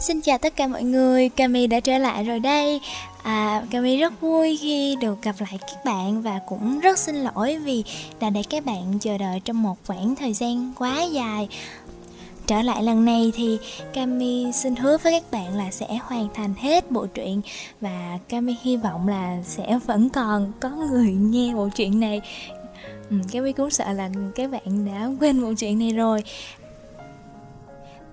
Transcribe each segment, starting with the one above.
Xin chào tất cả mọi người, Cami đã trở lại rồi đây. À, Cami rất vui khi được gặp lại các bạn Và cũng rất xin lỗi vì đã để các bạn chờ đợi trong một khoảng thời gian quá dài. Trở lại lần này thì Cami xin hứa với các bạn là sẽ hoàn thành hết bộ truyện Và Cami hy vọng là sẽ vẫn còn có người nghe bộ truyện này. Ừ, Cami cũng sợ là các bạn đã quên bộ truyện này rồi.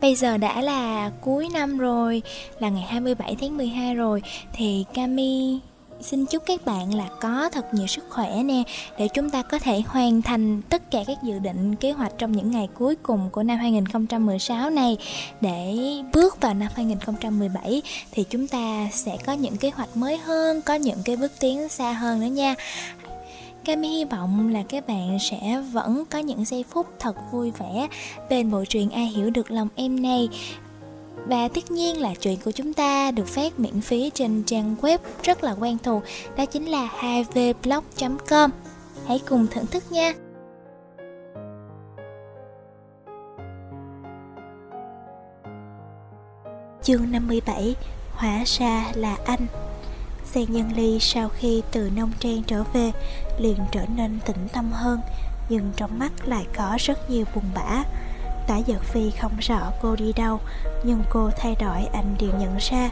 Bây giờ đã là cuối năm rồi, là ngày 27 tháng 12 rồi. Thì Cami xin chúc các bạn là có thật nhiều sức khỏe nè Để chúng ta có thể hoàn thành tất cả các dự định kế hoạch trong những ngày cuối cùng của năm 2016 này. Để bước vào năm 2017 thì chúng ta sẽ có những kế hoạch mới hơn, có những cái bước tiến xa hơn nữa nha. Cami hy vọng là các bạn sẽ vẫn có những giây phút thật vui vẻ bên bộ truyện Ai Hiểu Được Lòng Em này. Và tất nhiên là chuyện của chúng ta được phát miễn phí trên trang web rất là quen thuộc, Đó chính là 2vblog.com Hãy cùng thưởng thức nha. Chương 57 Hỏa xa là anh. Xe Nhân Ly sau khi từ nông trang trở về liền trở nên tĩnh tâm hơn, nhưng trong mắt lại có rất nhiều buồn bã. Tả giật phi không rõ cô đi đâu, nhưng cô thay đổi anh đều nhận ra.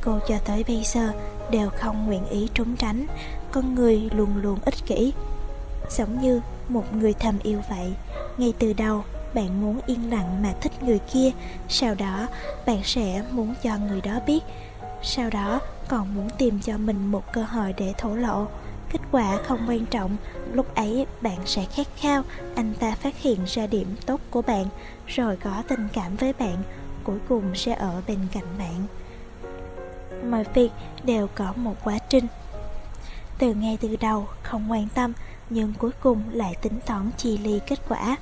Cô cho tới bây giờ đều không nguyện ý trốn tránh, con người luôn luôn ích kỷ. Giống như một người thầm yêu vậy, ngay từ đầu bạn muốn yên lặng mà thích người kia, sau đó bạn sẽ muốn cho người đó biết. Sau đó còn muốn tìm cho mình một cơ hội để thổ lộ. Kết quả không quan trọng. Lúc ấy, bạn sẽ khát khao, anh ta phát hiện ra điểm tốt của bạn, rồi có tình cảm với bạn, cuối cùng sẽ ở bên cạnh bạn. Mọi việc đều có một quá trình. Từ ngay từ đầu, không quan tâm, nhưng cuối cùng lại tính toán chi ly kết quả.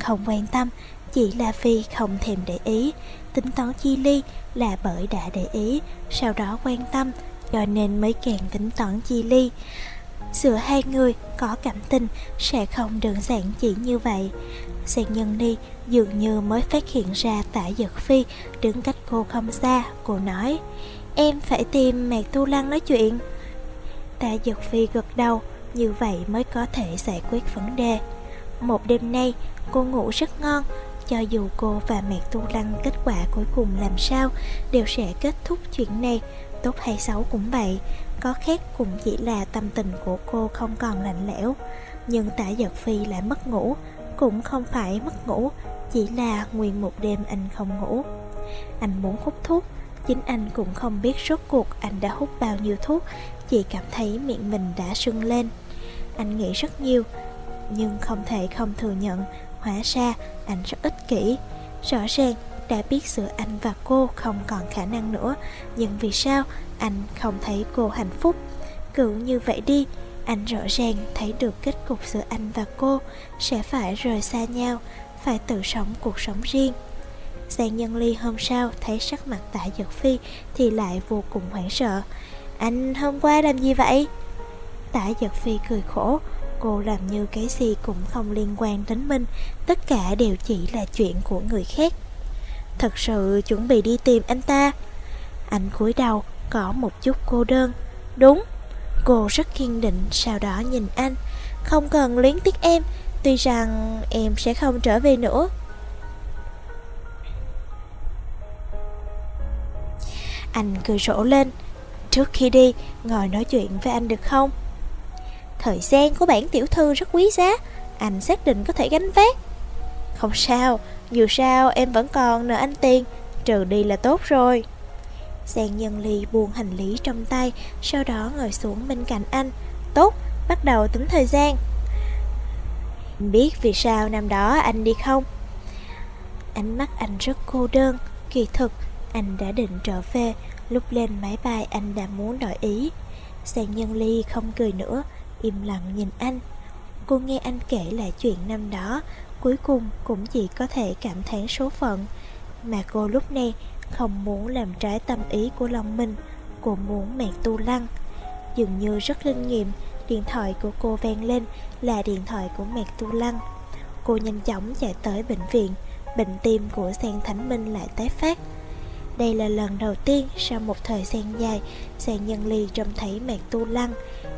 Không quan tâm chỉ là vì không thèm để ý tính toán chi ly là bởi đã để ý, sau đó quan tâm, cho nên mới càng tính toán chi ly. Giữa hai người có cảm tình sẽ không đơn giản chỉ như vậy. Giang Nhân Ni dường như mới phát hiện ra tả giật phi đứng cách cô không xa, cô nói, em phải tìm mẹ tu lăng nói chuyện. Tả giật phi gật đầu, như vậy mới có thể giải quyết vấn đề. Một đêm nay, cô ngủ rất ngon cho dù cô và mẹ tu lăng kết quả cuối cùng làm sao đều sẽ kết thúc chuyện này, tốt hay xấu cũng vậy, có khác cũng chỉ là tâm tình của cô không còn lạnh lẽo. Nhưng tả giật phi lại mất ngủ, cũng không phải mất ngủ, chỉ là nguyên một đêm anh không ngủ. Anh muốn hút thuốc, chính anh cũng không biết rốt cuộc anh đã hút bao nhiêu thuốc, chỉ cảm thấy miệng mình đã sưng lên. Anh nghĩ rất nhiều, nhưng không thể không thừa nhận hóa ra anh rất ích kỷ. Rõ ràng, đã biết giữa anh và cô không còn khả năng nữa, nhưng vì sao anh không thấy cô hạnh phúc? Cứ như vậy đi, anh rõ ràng thấy được kết cục giữa anh và cô sẽ phải rời xa nhau, phải tự sống cuộc sống riêng. Giang Nhân Ly hôm sau thấy sắc mặt tạ giật phi thì lại vô cùng hoảng sợ. Anh hôm qua làm gì vậy? Tạ giật phi cười khổ. Cô làm như cái gì cũng không liên quan đến mình, Tất cả đều chỉ là chuyện của người khác. Thật sự chuẩn bị đi tìm anh ta. Anh cúi đầu, có một chút cô đơn. Đúng, Cô rất kiên định sau đó nhìn anh. Không cần luyến tiếc em, Tuy rằng em sẽ không trở về nữa. Anh cười rỗ lên. Trước khi đi, Ngồi nói chuyện với anh được không? Thời gian của bản tiểu thư rất quý giá. Anh xác định có thể gánh vác. Không sao Dù sao em vẫn còn nợ anh tiền. Trừ đi là tốt rồi. Giang Nhân Ly buông hành lý trong tay Sau đó ngồi xuống bên cạnh anh. Tốt, bắt đầu tính thời gian. Biết vì sao năm đó anh đi không? Ánh mắt anh rất cô đơn Kỳ thực, anh đã định trở về. Lúc lên máy bay anh đã muốn đổi ý. Giang Nhân Ly không cười nữa. Im lặng nhìn anh. Cô nghe anh kể lại chuyện năm đó, Cuối cùng cũng chỉ có thể cảm thán số phận. Mà cô lúc này không muốn làm trái tâm ý của lòng mình Cô muốn mẹ tu lăng. Dường như rất linh nghiệm, Điện thoại của cô vang lên Là điện thoại của mẹ tu lăng. Cô nhanh chóng chạy tới bệnh viện, Bệnh tim của sang Thánh Minh lại tái phát. Đây là lần đầu tiên sau một thời gian dài Giang Nhân Ly trông thấy Mạc Tu Lăng.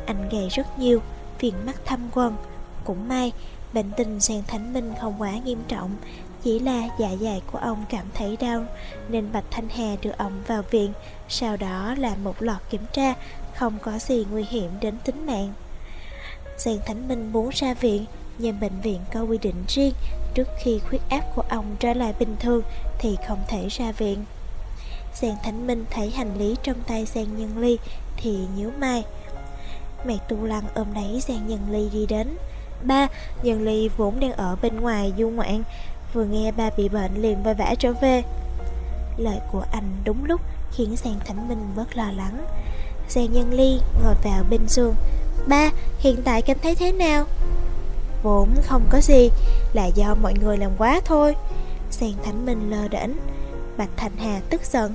Anh gầy rất nhiều, viền mắt thâm quần Cũng may, bệnh tình sang Thánh Minh không quá nghiêm trọng. Chỉ là dạ dày của ông cảm thấy đau Nên Bạch Thanh Hà đưa ông vào viện. Sau đó là một loạt kiểm tra Không có gì nguy hiểm đến tính mạng. Giang Thánh Minh muốn ra viện Nhưng bệnh viện có quy định riêng. Trước khi huyết áp của ông trở lại bình thường Thì không thể ra viện. Giang Thánh Minh thấy hành lý trong tay Giang Nhân Ly Thì nhíu mai Mẹ Tu Lăng ôm lấy Giang Nhân Ly đi đến. Ba, Nhân Ly vốn đang ở bên ngoài du ngoạn Vừa nghe ba bị bệnh liền vội vã trở về. Lời của anh đúng lúc khiến Giang Thánh Minh bớt lo lắng. Giang Nhân Ly ngồi vào bên giường. Ba, hiện tại cảm thấy thế nào? Vốn không có gì Là do mọi người làm quá thôi. Giang Thánh Minh lơ đễnh. Bạch Thành Hà tức giận.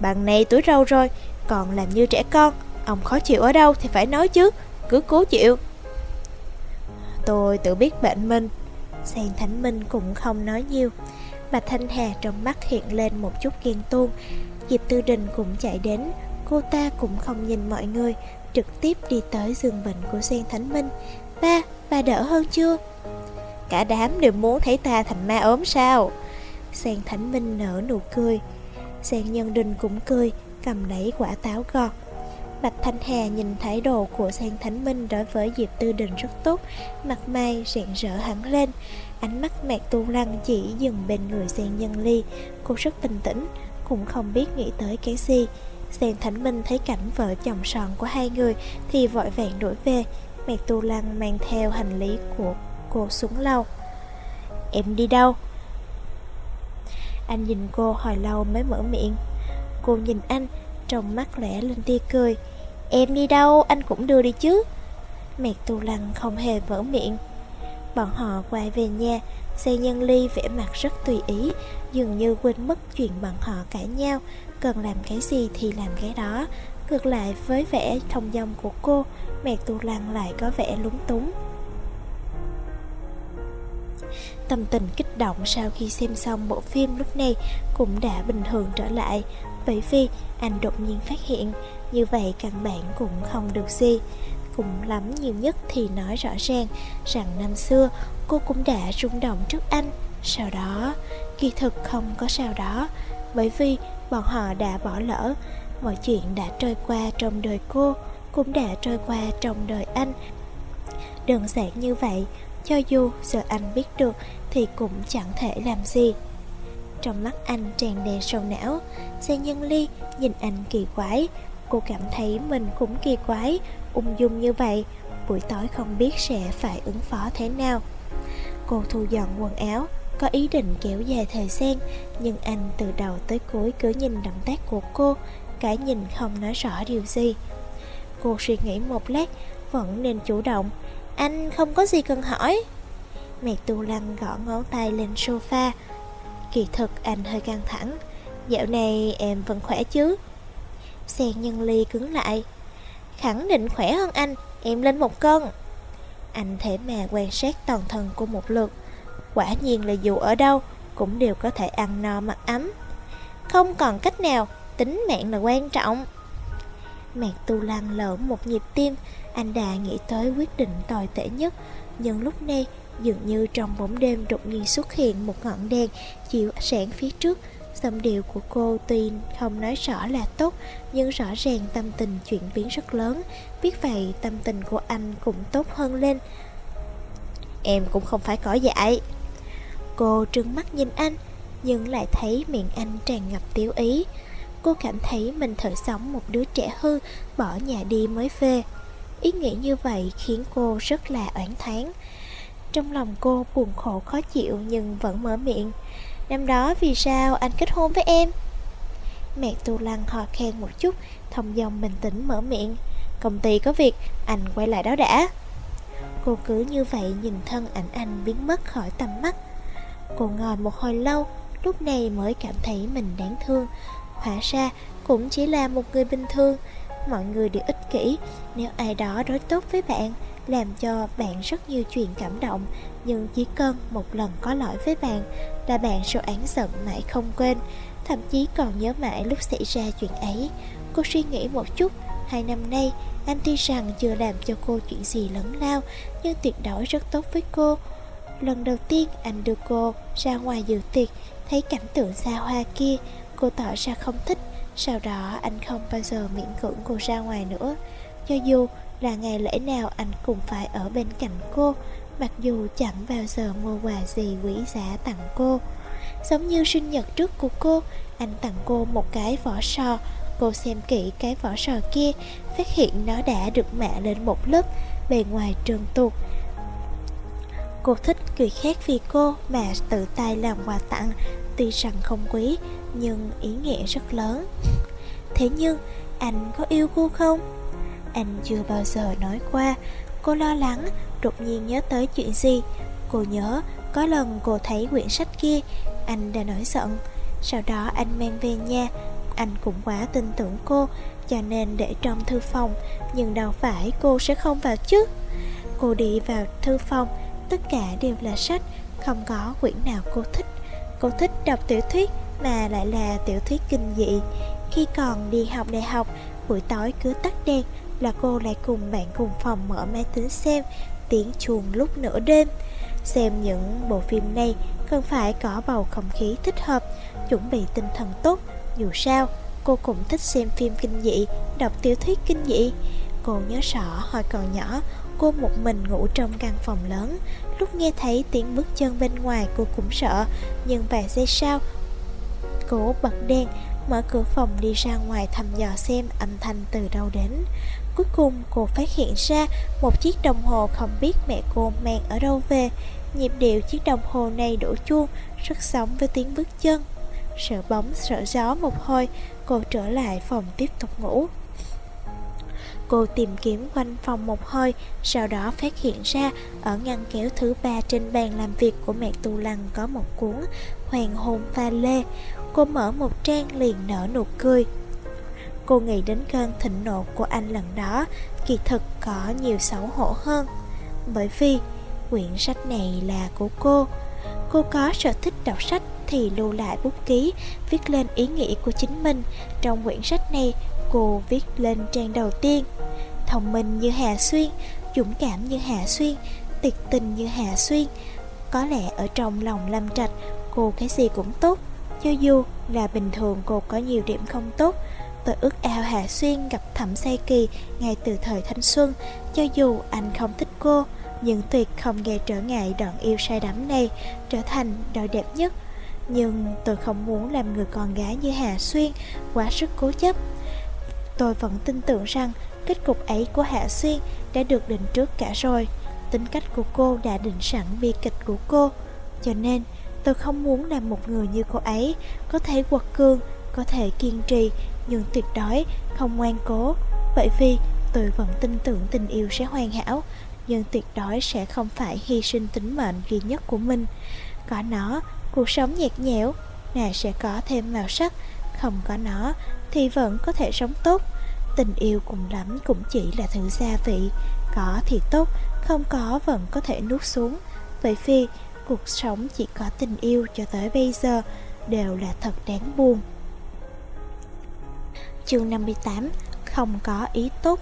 Bằng này tuổi râu rồi Còn làm như trẻ con Ông khó chịu ở đâu thì phải nói chứ Cứ cố chịu. Tôi tự biết bệnh mình. Giang Thánh Minh cũng không nói nhiều. Bạch Thanh Hà trong mắt hiện lên một chút ghen tuông. Diệp Tư Đình cũng chạy đến Cô ta cũng không nhìn mọi người Trực tiếp đi tới giường bệnh của Sen Thánh Minh. Ba, ba đỡ hơn chưa? Cả đám đều muốn thấy ta thành ma ốm sao? Giang Thánh Minh nở nụ cười. Giang Nhân Đình cũng cười, Cầm lấy quả táo gọt. Bạch Thanh Hà nhìn thái độ của Giang Thánh Minh đối với Diệp Tư Đình rất tốt, Mặt mày rạng rỡ hẳn lên, Ánh mắt mạc tu lăng chỉ dừng bên người Giang Nhân Ly. Cô rất bình tĩnh, Cũng không biết nghĩ tới cái gì. Giang Thánh Minh thấy cảnh vợ chồng sòn của hai người Thì vội vàng đuổi về. Mạc Tu Lăng mang theo hành lý của cô xuống lầu. Em đi đâu? Anh nhìn cô hồi lâu mới mở miệng. Cô nhìn anh, Trong mắt lẻ lên tia cười. Em đi đâu? Anh cũng đưa đi chứ. Mẹt Tu Lăng không hề vỡ miệng. Bọn họ quay về nhà. Xe nhân ly vẽ mặt rất tùy ý, Dường như quên mất chuyện bọn họ cãi nhau. Cần làm cái gì thì làm cái đó. Ngược lại, với vẻ thông dong của cô mẹt Tu Lăng lại có vẻ lúng túng. Tâm tình kích động sau khi xem xong bộ phim lúc này cũng đã bình thường trở lại. Bởi vì anh đột nhiên phát hiện Như vậy căn bản cũng không được gì. Cùng lắm nhiều nhất thì nói rõ ràng Rằng năm xưa cô cũng đã rung động trước anh. Sau đó, kỳ thực không có sau đó. Bởi vì bọn họ đã bỏ lỡ Mọi chuyện đã trôi qua trong đời cô Cũng đã trôi qua trong đời anh. Đơn giản như vậy cho dù giờ anh biết được Thì cũng chẳng thể làm gì. Trong mắt anh tràn đầy sầu não, xe Nhân Ly nhìn anh kỳ quái. Cô cảm thấy mình cũng kỳ quái, Ung dung như vậy, Buổi tối không biết sẽ phải ứng phó thế nào. Cô thu dọn quần áo, Có ý định kéo dài thời gian, Nhưng anh từ đầu tới cuối cứ nhìn động tác của cô, Cái nhìn không nói rõ điều gì. Cô suy nghĩ một lát, Vẫn nên chủ động. Anh không có gì cần hỏi. Mẹ tu lăng gõ ngón tay lên sofa. Kỳ thực anh hơi căng thẳng. Dạo này em vẫn khỏe chứ? Sen nhân ly cứng lại. Khẳng định khỏe hơn anh, Em lên một cân. Anh thể mà quan sát toàn thân của một lượt. Quả nhiên là dù ở đâu, Cũng đều có thể ăn no mặc ấm. Không còn cách nào, Tính mạng là quan trọng. Mạc Tu lan lỡ một nhịp tim. Anh đã nghĩ tới quyết định tồi tệ nhất. Nhưng lúc này, Dường như trong bóng đêm đột nhiên xuất hiện một ngọn đèn Chiếu sáng phía trước. Giọng điệu của cô tuy không nói rõ là tốt, Nhưng rõ ràng tâm tình chuyển biến rất lớn. Biết vậy, tâm tình của anh cũng tốt hơn lên. Em cũng không phải cỏ dại. Cô trừng mắt nhìn anh, Nhưng lại thấy miệng anh tràn ngập tiếu ý. Cô cảm thấy mình thở sống một đứa trẻ hư, Bỏ nhà đi mới về. Ý nghĩ như vậy khiến cô rất là oán tháng Trong lòng cô buồn khổ khó chịu nhưng vẫn mở miệng. Năm đó vì sao anh kết hôn với em? Mẹ tu lăng hò khen một chút, Thông dòng bình tĩnh mở miệng. Công ty có việc, Anh quay lại đó đã. Cô cứ như vậy nhìn thân ảnh anh biến mất khỏi tầm mắt. Cô ngồi một hồi lâu, Lúc này mới cảm thấy mình đáng thương. Hóa ra cũng chỉ là một người bình thường. Mọi người đều ích kỷ. Nếu ai đó đối tốt với bạn, làm cho bạn rất nhiều chuyện cảm động, Nhưng chỉ cần một lần có lỗi với bạn Là bạn sẽ án giận mãi không quên. Thậm chí còn nhớ mãi lúc xảy ra chuyện ấy. Cô suy nghĩ một chút, Hai năm nay, anh tuy rằng chưa làm cho cô chuyện gì lớn lao, Nhưng tuyệt đối rất tốt với cô. Lần đầu tiên anh đưa cô ra ngoài dự tiệc, Thấy cảnh tượng xa hoa kia Cô tỏ ra không thích. Sau đó, anh không bao giờ miễn cưỡng cô ra ngoài nữa. Cho dù là ngày lễ nào, anh cũng phải ở bên cạnh cô, Mặc dù chẳng bao giờ mua quà gì quý giá tặng cô. Giống như sinh nhật trước của cô, Anh tặng cô một cái vỏ sò. Cô xem kỹ cái vỏ sò kia, Phát hiện nó đã được mạ lên một lớp Bề ngoài trường tuột Cô thích người khác vì cô, mà tự tay làm quà tặng Tuy rằng không quý nhưng ý nghĩa rất lớn. Thế nhưng, anh có yêu cô không? Anh chưa bao giờ nói qua. Cô lo lắng, Đột nhiên nhớ tới chuyện gì? Cô nhớ có lần cô thấy quyển sách kia, Anh đã nổi giận. Sau đó anh mang về nhà. Anh cũng quá tin tưởng cô, Cho nên để trong thư phòng. Nhưng đâu phải cô sẽ không vào chứ? Cô đi vào thư phòng, Tất cả đều là sách, Không có quyển nào cô thích. Cô thích đọc tiểu thuyết mà lại là tiểu thuyết kinh dị Khi còn đi học đại học Buổi tối cứ tắt đèn là cô lại cùng bạn cùng phòng mở máy tính xem tiếng chuông lúc nửa đêm. Xem những bộ phim này cần phải có bầu không khí thích hợp, chuẩn bị tinh thần tốt. Dù sao, cô cũng thích xem phim kinh dị, đọc tiểu thuyết kinh dị. Cô nhớ rõ hồi còn nhỏ, cô một mình ngủ trong căn phòng lớn. Lúc nghe thấy tiếng bước chân bên ngoài cô cũng sợ, nhưng vài giây sau, cô bật đèn, mở cửa phòng đi ra ngoài thăm dò xem âm thanh từ đâu đến. Cuối cùng cô phát hiện ra một chiếc đồng hồ không biết mẹ cô mang ở đâu về. Nhịp điệu chiếc đồng hồ này đổ chuông Rất giống với tiếng bước chân. Sợ bóng sợ gió một hồi Cô trở lại phòng tiếp tục ngủ. Cô tìm kiếm quanh phòng một hồi Sau đó phát hiện ra Ở ngăn kéo thứ ba trên bàn làm việc của mẹ Tu Lăng Có một cuốn Hoàng hôn pha lê. Cô mở một trang liền nở nụ cười. Cô nghĩ đến cơn thịnh nộ của anh lần đó, Kỳ thực có nhiều xấu hổ hơn. Bởi vì quyển sách này là của cô. Cô có sở thích đọc sách thì lưu lại bút ký, Viết lên ý nghĩ của chính mình. Trong quyển sách này, cô viết lên trang đầu tiên. Thông minh như Hà Xuyên, Dũng cảm như Hà Xuyên, Tuyệt tình như Hà Xuyên. Có lẽ ở trong lòng Lâm Trạch, Cô cái gì cũng tốt. Cho dù là bình thường cô có nhiều điểm không tốt, Tôi ước ao Hạ Xuyên gặp Thẩm Say Kỳ ngay từ thời thanh xuân. Cho dù anh không thích cô, Nhưng tuyệt không gây trở ngại đoạn yêu say đắm này Trở thành đôi đẹp nhất. Nhưng tôi không muốn làm người con gái như Hạ Xuyên Quá sức cố chấp. Tôi vẫn tin tưởng rằng Kết cục ấy của Hạ Xuyên đã được định trước cả rồi. Tính cách của cô đã định sẵn bi kịch của cô, Cho nên tôi không muốn làm một người như cô ấy Có thể quật cường, có thể kiên trì nhưng tuyệt đối không ngoan cố. Bởi vì tôi vẫn tin tưởng tình yêu sẽ hoàn hảo nhưng tuyệt đối sẽ không phải hy sinh tính mệnh duy nhất của mình. Có nó cuộc sống nhạt nhẽo nè sẽ có thêm màu sắc. Không có nó thì vẫn có thể sống tốt. Tình yêu cùng lắm cũng chỉ là thứ gia vị. Có thì tốt không có vẫn có thể nuốt xuống. Bởi vì cuộc sống chỉ có tình yêu cho tới bây giờ đều là thật đáng buồn. Chương 58 Không có ý tốt.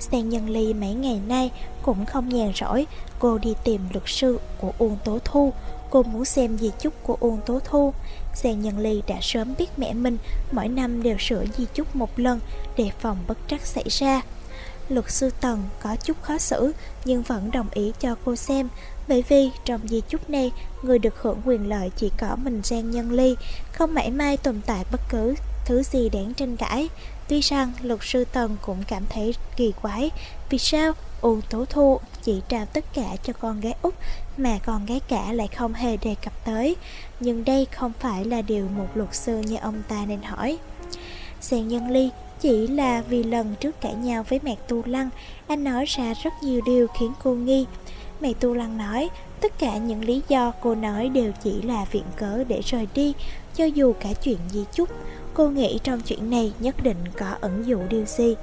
Sen Nhân Ly mấy ngày nay cũng không nhàn rỗi, Cô đi tìm luật sư của Uông Tố Thu. Cô muốn xem di chúc của Uông Tố Thu. Sen Nhân Ly đã sớm biết mẹ mình Mỗi năm đều sửa di chúc một lần Để phòng bất trắc xảy ra. Luật sư Tần có chút khó xử Nhưng vẫn đồng ý cho cô xem Bởi vì trong di chúc này Người được hưởng quyền lợi chỉ có mình Giang Nhân Ly Không mãi mai tồn tại bất cứ thứ gì đáng tranh cãi. Tuy rằng luật sư Tần cũng cảm thấy kỳ quái, vì sao U Tố Thu chỉ trao tất cả cho con gái út mà con gái cả lại không hề đề cập tới. Nhưng đây không phải là điều một luật sư như ông ta nên hỏi. Sàn Nhân Ly chỉ là vì lần trước cãi nhau với mẹ Tu Lăng, anh nói ra rất nhiều điều khiến cô nghi. Mẹ Tu Lăng nói, tất cả những lý do cô nói đều chỉ là viện cớ để rời đi, cho dù cả chuyện di chúc. Cô nghĩ trong chuyện này nhất định có ẩn dụ điều gì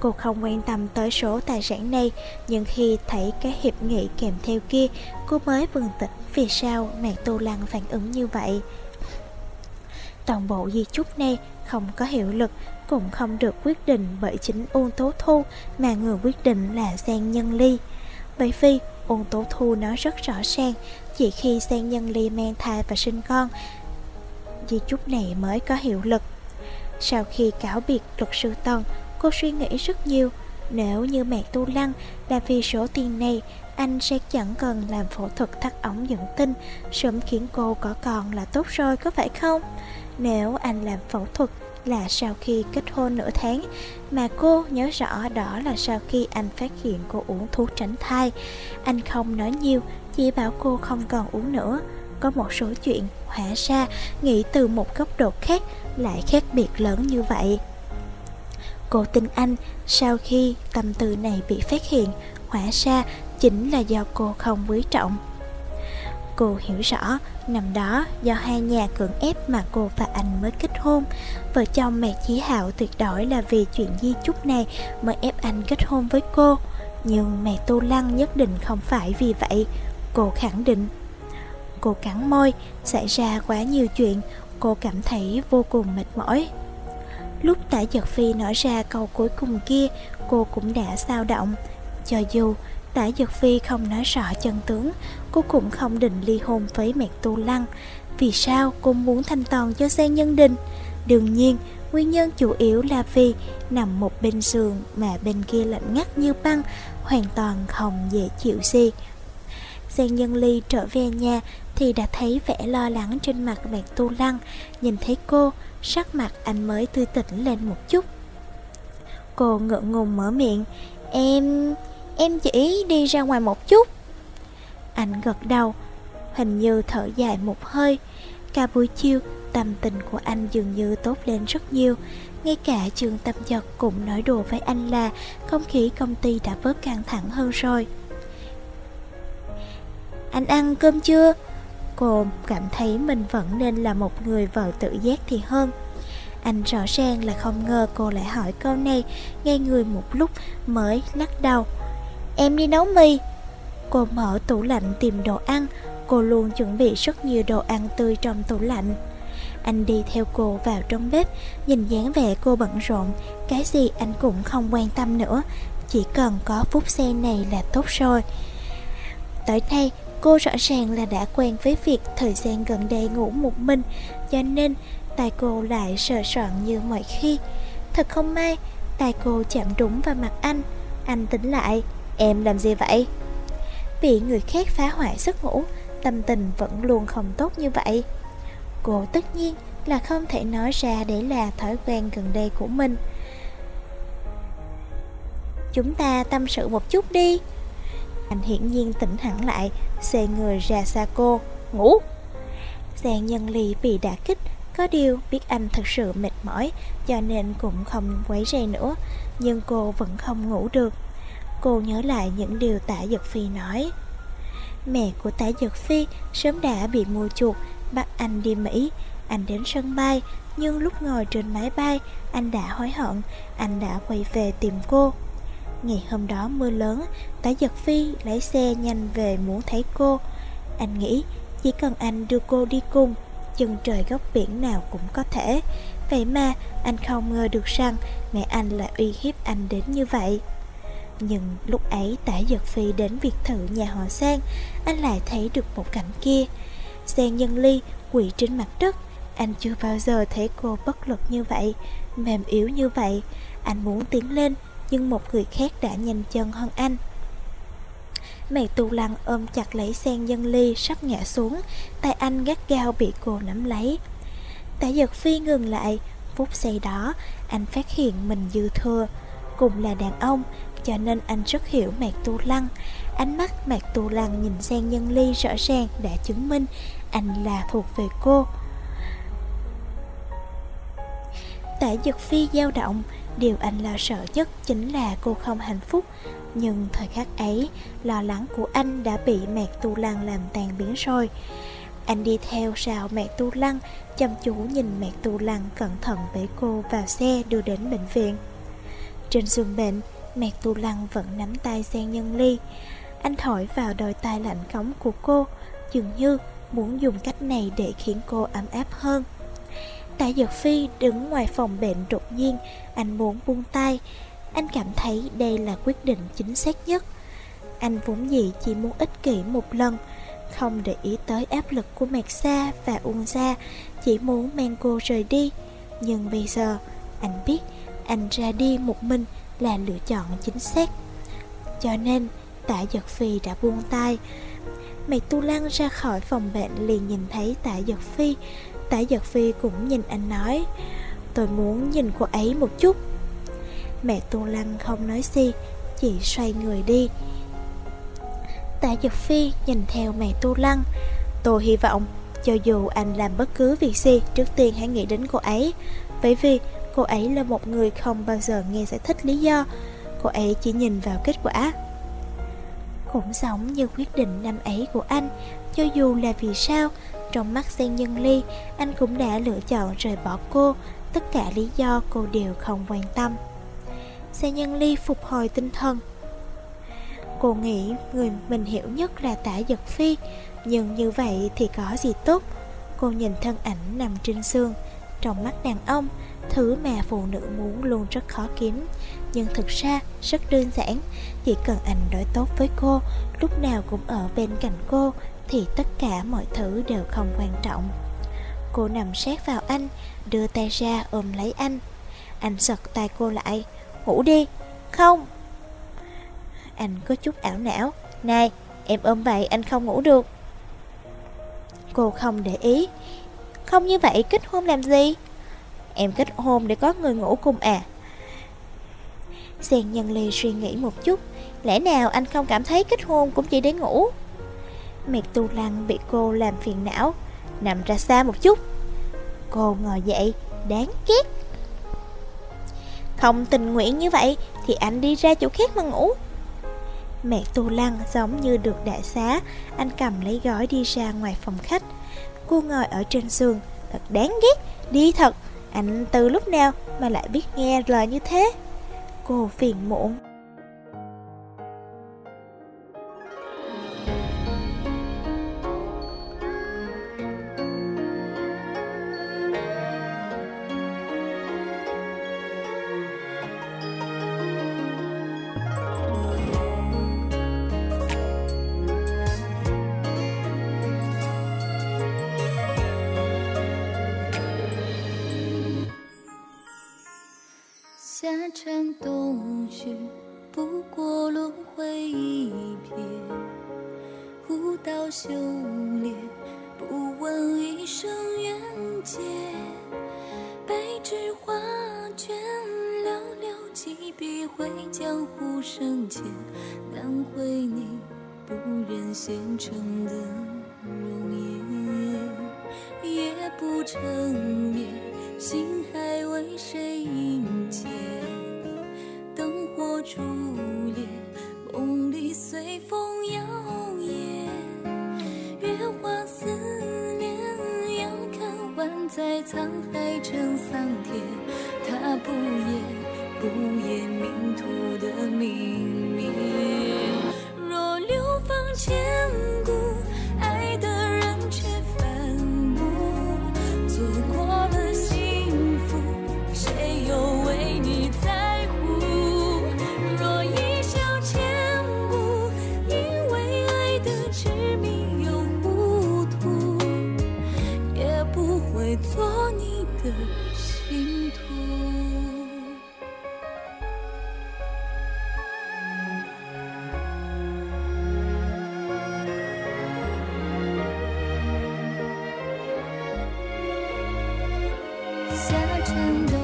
Cô không quan tâm tới số tài sản này Nhưng khi thấy cái hiệp nghị kèm theo kia Cô mới bừng tỉnh vì sao mẹ Tu Lăng phản ứng như vậy Toàn bộ di chúc này không có hiệu lực, Cũng không được quyết định bởi chính Uông Tố Thu Mà người quyết định là Giang Nhân Ly. Bởi vì Uông Tố Thu nói rất rõ ràng, Chỉ khi Giang Nhân Ly mang thai và sinh con, Di chúc này mới có hiệu lực. Sau khi cáo biệt luật sư Tân Cô suy nghĩ rất nhiều. Nếu như mẹ Tu Lăng là vì số tiền này, Anh sẽ chẳng cần làm phẫu thuật thắt ống dẫn tinh, Sớm khiến cô có con là tốt rồi, có phải không? Nếu anh làm phẫu thuật là sau khi kết hôn nửa tháng, Mà cô nhớ rõ đó là sau khi anh phát hiện cô uống thuốc tránh thai. Anh không nói nhiều, Chỉ bảo cô không còn uống nữa. Có một số chuyện hóa ra Nghĩ từ một góc độ khác, Lại khác biệt lớn như vậy. Cô tin anh, sau khi tâm tư này bị phát hiện, Hóa ra chính là do cô không quý trọng. Cô hiểu rõ Năm đó do hai nhà cưỡng ép mà cô và anh mới kết hôn. Vợ chồng mẹ Chí Hạo tuyệt đối là vì chuyện di chúc này mới ép anh kết hôn với cô. Nhưng mẹ Tô Lăng nhất định không phải vì vậy. Cô khẳng định Cô cắn môi, xảy ra quá nhiều chuyện Cô cảm thấy vô cùng mệt mỏi. Lúc tả giật phi nói ra câu cuối cùng kia Cô cũng đã sao động. Cho dù tả Dật phi không nói rõ chân tướng Cô cũng không định ly hôn với mẹ Tu Lăng Vì sao cô muốn thanh toàn cho xe nhân đình Đương nhiên Nguyên nhân chủ yếu là vì nằm một bên giường mà bên kia lạnh ngắt như băng, hoàn toàn không dễ chịu gì. Giang Nhân Ly trở về nhà thì đã thấy vẻ lo lắng trên mặt mẹ Tu Lăng, nhìn thấy cô, sắc mặt anh mới tươi tỉnh lên một chút. Cô ngượng ngùng mở miệng, em em chỉ đi ra ngoài một chút. Anh gật đầu, hình như thở dài một hơi. Cả buổi chiều, tâm tình của anh dường như tốt lên rất nhiều. Ngay cả trường tâm giật cũng nói đùa với anh là không khí công ty đã bớt căng thẳng hơn rồi. Anh ăn cơm chưa? Cô cảm thấy mình vẫn nên là một người vợ tự giác thì hơn Anh rõ ràng là không ngờ cô lại hỏi câu này Ngay người một lúc mới lắc đầu Em đi nấu mì. Cô mở tủ lạnh tìm đồ ăn. Cô luôn chuẩn bị rất nhiều đồ ăn tươi trong tủ lạnh. Anh đi theo cô vào trong bếp, Nhìn dáng vẻ cô bận rộn. Cái gì anh cũng không quan tâm nữa. Chỉ cần có phút xe này là tốt rồi. Tới nay, Cô rõ ràng là đã quen với việc thời gian gần đây ngủ một mình, Cho nên tay cô lại sờ soạn như mọi khi. Thật không may, tay cô chạm đúng vào mặt anh. Anh tỉnh lại. Em làm gì vậy? Bị người khác phá hoại giấc ngủ, Tâm tình vẫn luôn không tốt như vậy. Cô tất nhiên là không thể nói ra để là thói quen gần đây của mình. Chúng ta tâm sự một chút đi. Anh hiển nhiên tỉnh hẳn lại, Xê người ra xa cô. Ngủ! Giang nhân ly bị đả kích, Có điều biết anh thật sự mệt mỏi, Cho nên cũng không quấy rầy nữa, Nhưng cô vẫn không ngủ được. Cô nhớ lại những điều tả Giật Phi nói. Mẹ của tả Giật Phi sớm đã bị mua chuột Bắt anh đi Mỹ. Anh đến sân bay, Nhưng lúc ngồi trên máy bay, Anh đã hối hận. Anh đã quay về tìm cô. Ngày hôm đó mưa lớn, Tả giật phi lái xe nhanh về muốn thấy cô. Anh nghĩ chỉ cần anh đưa cô đi cùng, Chân trời góc biển nào cũng có thể. Vậy mà anh không ngờ được rằng Mẹ anh lại uy hiếp anh đến như vậy. Nhưng lúc ấy tả giật phi đến biệt thự nhà họ Sang Anh lại thấy được một cảnh kia Sang nhân ly quỳ trên mặt đất Anh chưa bao giờ thấy cô bất lực như vậy Mềm yếu như vậy Anh muốn tiến lên nhưng một người khác đã nhanh chân hơn anh. Mẹ tu lăng ôm chặt lấy sen nhân ly sắp ngã xuống, tay anh gắt gao bị cô nắm lấy. Tạ giật phi ngừng lại, phút giây đó, anh phát hiện mình dư thừa. Cùng là đàn ông, cho nên anh rất hiểu Mạc Tu Lăng. Ánh mắt Mạc Tu Lăng nhìn sang Nhân Ly rõ ràng đã chứng minh anh là thuộc về cô. Tại Dực Phi dao động, Điều anh lo sợ nhất chính là cô không hạnh phúc Nhưng thời khắc ấy Lo lắng của anh đã bị mạc tu lăng làm tan biến rồi Anh đi theo sau mẹ tu lăng Chăm chú nhìn mẹ tu lăng cẩn thận bế cô vào xe đưa đến bệnh viện Trên giường bệnh Mẹ Tu Lăng vẫn nắm tay Giang Nhân Ly. Anh thổi vào đôi tay lạnh cống của cô, Dường như muốn dùng cách này để khiến cô ấm áp hơn. Tạ Giật Phi đứng ngoài phòng bệnh đột nhiên, Anh muốn buông tay. Anh cảm thấy đây là quyết định chính xác nhất. Anh vốn dĩ chỉ muốn ích kỷ một lần, Không để ý tới áp lực của Mạc Sa và Uông Gia, Chỉ muốn mang cô rời đi. Nhưng bây giờ, anh biết, anh ra đi một mình là lựa chọn chính xác. Cho nên tạ giật phi đã buông tay. Mẹ tu lăng ra khỏi phòng bệnh liền nhìn thấy tạ giật phi. Tạ giật phi cũng nhìn anh nói, Tôi muốn nhìn cô ấy một chút. Mẹ tu lăng không nói gì, Chỉ xoay người đi. Tạ giật phi nhìn theo mẹ tu lăng, Tôi hy vọng Cho dù anh làm bất cứ việc gì Trước tiên hãy nghĩ đến cô ấy, Bởi vì cô ấy là một người không bao giờ nghe giải thích lý do. Cô ấy chỉ nhìn vào kết quả. Cũng giống như quyết định năm ấy của anh, Cho dù là vì sao, Trong mắt Giang Nhân Ly, Anh cũng đã lựa chọn rời bỏ cô. Tất cả lý do cô đều không quan tâm. Xe Nhân Ly phục hồi tinh thần. Cô nghĩ người mình hiểu nhất là tả giật phi, Nhưng như vậy thì có gì tốt? Cô nhìn thân ảnh nằm trên xương. Trong mắt đàn ông Thứ mà phụ nữ muốn luôn rất khó kiếm. Nhưng thực ra, rất đơn giản, Chỉ cần anh đối tốt với cô, Lúc nào cũng ở bên cạnh cô, Thì tất cả mọi thứ đều không quan trọng. Cô nằm sát vào anh, Đưa tay ra ôm lấy anh. Anh giật tay cô lại, Ngủ đi. Không. Anh có chút ảo não, Này, em ôm vậy anh không ngủ được. Cô không để ý. Không như vậy, kết hôn làm gì? Em kết hôn để có người ngủ cùng à? Giang Nhân Ly suy nghĩ một chút. Lẽ nào anh không cảm thấy kết hôn cũng chỉ để ngủ? Mẹ Tu Lăng bị cô làm phiền não, Nằm ra xa một chút. Cô ngồi dậy, Đáng ghét. Không tình nguyện như vậy Thì anh đi ra chỗ khác mà ngủ. Mẹ Tu Lăng giống như được đại xá, Anh cầm lấy gói đi ra ngoài phòng khách. Cô ngồi ở trên giường, Thật đáng ghét, Đi thật anh từ lúc nào mà lại biết nghe lời như thế? Cô phiền muộn. 纤尘的容颜，夜不成眠，心还为谁萦结？灯火烛烈，梦里随风摇曳。月华思念，遥看万载沧海成桑田。他不言，不言命途的明灭。若流芳千真的。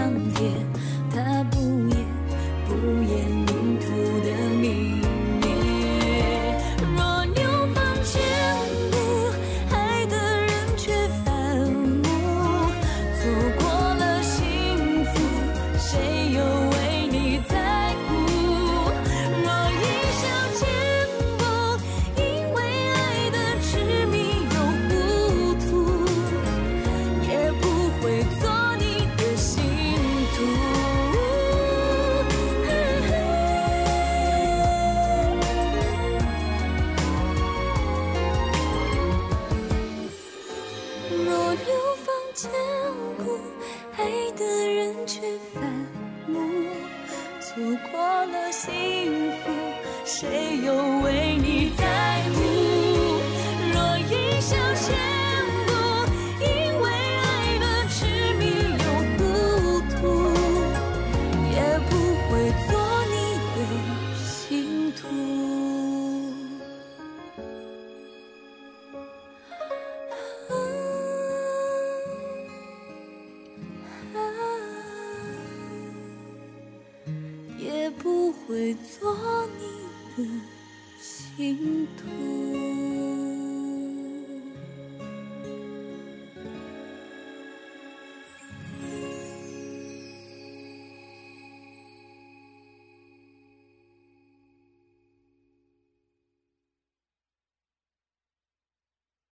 当天他不言不言命途的迷谁又为你在